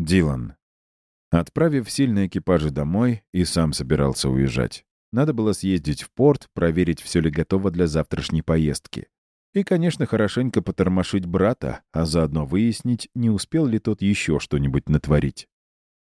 Дилан. Отправив сильные экипажи домой, и сам собирался уезжать. Надо было съездить в порт, проверить, все ли готово для завтрашней поездки. И, конечно, хорошенько потормошить брата, а заодно выяснить, не успел ли тот еще что-нибудь натворить.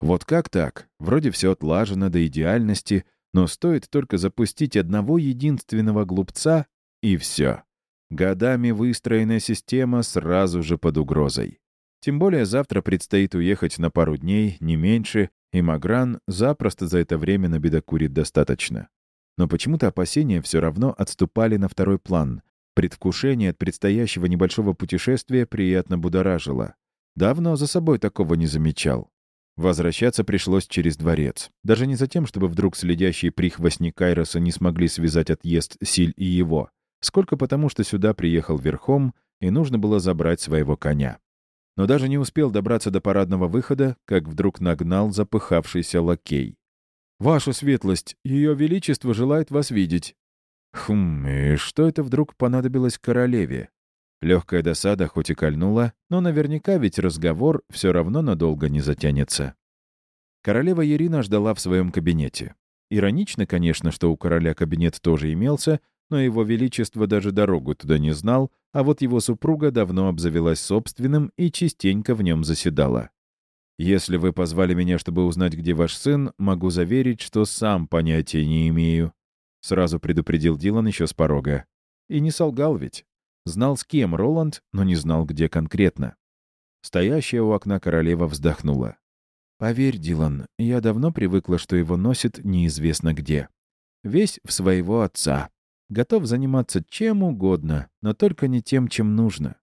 Вот как так? Вроде все отлажено до идеальности, но стоит только запустить одного единственного глупца, и все. Годами выстроенная система сразу же под угрозой. Тем более завтра предстоит уехать на пару дней, не меньше, и Магран запросто за это время набедокурит достаточно. Но почему-то опасения все равно отступали на второй план. Предвкушение от предстоящего небольшого путешествия приятно будоражило. Давно за собой такого не замечал. Возвращаться пришлось через дворец. Даже не за тем, чтобы вдруг следящие прихвостни Кайроса не смогли связать отъезд Силь и его, сколько потому, что сюда приехал верхом, и нужно было забрать своего коня но даже не успел добраться до парадного выхода, как вдруг нагнал запыхавшийся лакей. «Ваша светлость, ее величество желает вас видеть». Хм, и что это вдруг понадобилось королеве? Легкая досада хоть и кольнула, но наверняка ведь разговор все равно надолго не затянется. Королева Ирина ждала в своем кабинете. Иронично, конечно, что у короля кабинет тоже имелся, но его величество даже дорогу туда не знал, а вот его супруга давно обзавелась собственным и частенько в нем заседала. «Если вы позвали меня, чтобы узнать, где ваш сын, могу заверить, что сам понятия не имею», — сразу предупредил Дилан еще с порога. И не солгал ведь. Знал, с кем Роланд, но не знал, где конкретно. Стоящая у окна королева вздохнула. «Поверь, Дилан, я давно привыкла, что его носит неизвестно где. Весь в своего отца. Готов заниматься чем угодно, но только не тем, чем нужно.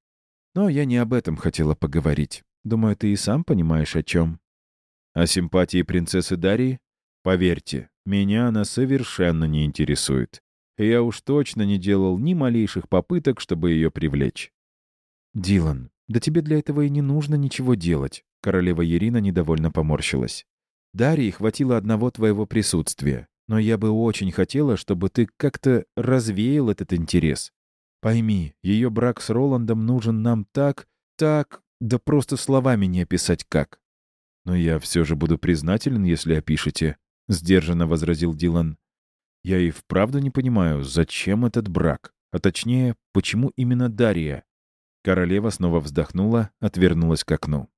Но я не об этом хотела поговорить. Думаю, ты и сам понимаешь, о чем. О симпатии принцессы Дарьи? Поверьте, меня она совершенно не интересует. И я уж точно не делал ни малейших попыток, чтобы ее привлечь. Дилан, да тебе для этого и не нужно ничего делать. Королева Ирина недовольно поморщилась. Дарьи хватило одного твоего присутствия. Но я бы очень хотела, чтобы ты как-то развеял этот интерес. Пойми, ее брак с Роландом нужен нам так, так, да просто словами не описать как. Но я все же буду признателен, если опишете, — сдержанно возразил Дилан. Я и вправду не понимаю, зачем этот брак, а точнее, почему именно Дарья? Королева снова вздохнула, отвернулась к окну.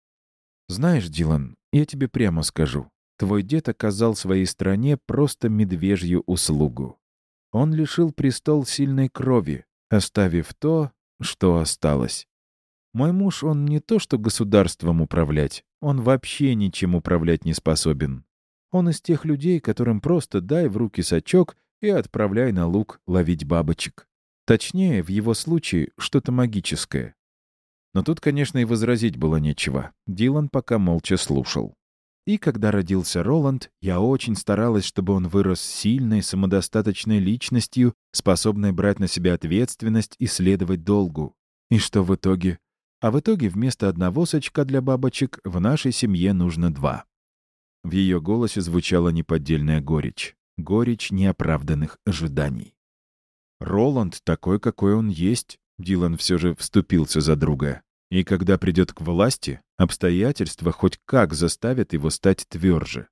«Знаешь, Дилан, я тебе прямо скажу. Твой дед оказал своей стране просто медвежью услугу. Он лишил престол сильной крови, оставив то, что осталось. Мой муж, он не то что государством управлять, он вообще ничем управлять не способен. Он из тех людей, которым просто дай в руки сачок и отправляй на луг ловить бабочек. Точнее, в его случае, что-то магическое. Но тут, конечно, и возразить было нечего. Дилан пока молча слушал. И когда родился Роланд, я очень старалась, чтобы он вырос сильной, самодостаточной личностью, способной брать на себя ответственность и следовать долгу. И что в итоге? А в итоге вместо одного сачка для бабочек в нашей семье нужно два. В ее голосе звучала неподдельная горечь. Горечь неоправданных ожиданий. «Роланд такой, какой он есть», — Дилан все же вступился за друга. И когда придет к власти, обстоятельства хоть как заставят его стать тверже.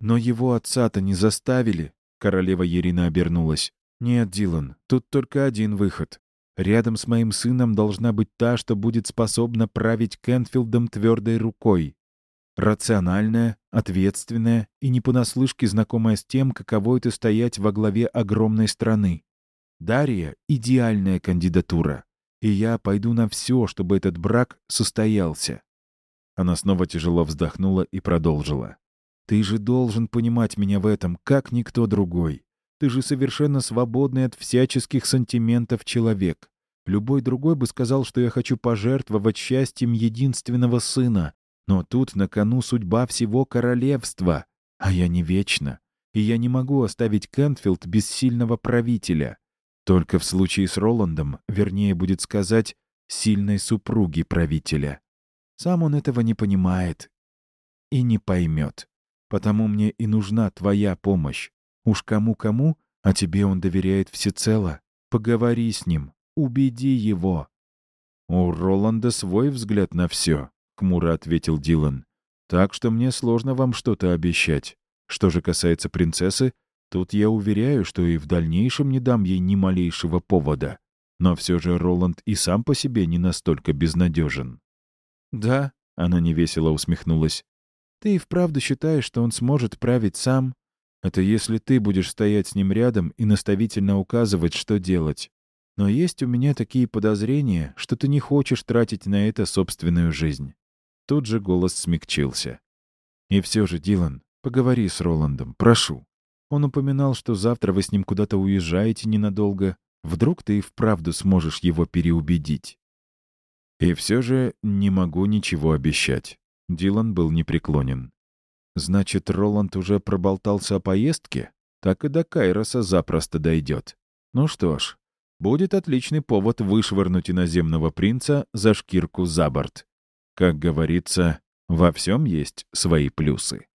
Но его отца-то не заставили, королева Ирина обернулась. Нет, Дилан, тут только один выход. Рядом с моим сыном должна быть та, что будет способна править Кенфилдом твердой рукой. Рациональная, ответственная и не понаслышке знакомая с тем, каково это стоять во главе огромной страны. Дарья — идеальная кандидатура и я пойду на все, чтобы этот брак состоялся». Она снова тяжело вздохнула и продолжила. «Ты же должен понимать меня в этом, как никто другой. Ты же совершенно свободный от всяческих сантиментов человек. Любой другой бы сказал, что я хочу пожертвовать счастьем единственного сына. Но тут на кону судьба всего королевства. А я не вечна. И я не могу оставить Кентфилд без сильного правителя. Только в случае с Роландом, вернее будет сказать, сильной супруги правителя. Сам он этого не понимает и не поймет. Потому мне и нужна твоя помощь. Уж кому-кому, а тебе он доверяет всецело. Поговори с ним, убеди его. «У Роланда свой взгляд на все», — хмуро ответил Дилан. Так что мне сложно вам что-то обещать. Что же касается принцессы, тут я уверяю, что и в дальнейшем не дам ей ни малейшего повода. Но все же Роланд и сам по себе не настолько безнадежен. «Да», — она невесело усмехнулась, — «ты и вправду считаешь, что он сможет править сам? Это если ты будешь стоять с ним рядом и наставительно указывать, что делать. Но есть у меня такие подозрения, что ты не хочешь тратить на это собственную жизнь». Тут же голос смягчился. «И все же, Дилан, поговори с Роландом, прошу. Он упоминал, что завтра вы с ним куда-то уезжаете ненадолго. Вдруг ты и вправду сможешь его переубедить». И все же не могу ничего обещать. Дилан был непреклонен. Значит, Роланд уже проболтался о поездке? Так и до Кайроса запросто дойдет. Ну что ж, будет отличный повод вышвырнуть иноземного принца за шкирку за борт. Как говорится, во всем есть свои плюсы.